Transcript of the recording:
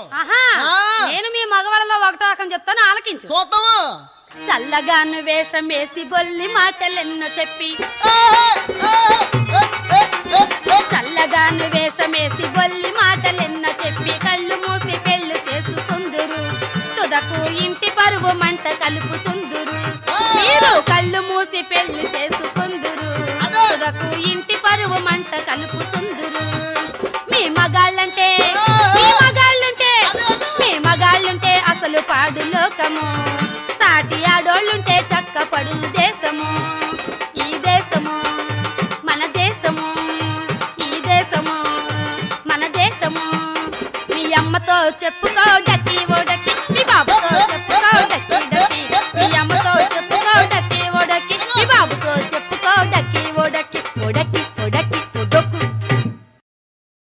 నేను మీ మగవాళ్ళలో ఒకటో రకం చెప్తాను ఆలకించు. చూద్దాము? చల్లగాను వేషం వేసి బొల్లి మాటలెన్నో చెప్పి. చల్లగాను వేషం వేసి బొల్లి మాటలెన్నో చెప్పి కళ్ళు మూసి పెళ్ళి చేసుకుందురు. తుదకు ఇంటి పరువు మంట కలుపుతుందురు. మీరు కళ్ళు మూసి పెళ్ళి చేసుకుందురు. తుదకు ఇంటి పరువు మంట కలుపుతుందురు పాటలు పాడు లోకము. సాటి ఆడోళ్ళుంటే చక్క పడు దేశము. ఈ దేశము మన దేశము. ఈ దేశము మన దేశము. మీ అమ్మతో చెప్పుకో డక్కి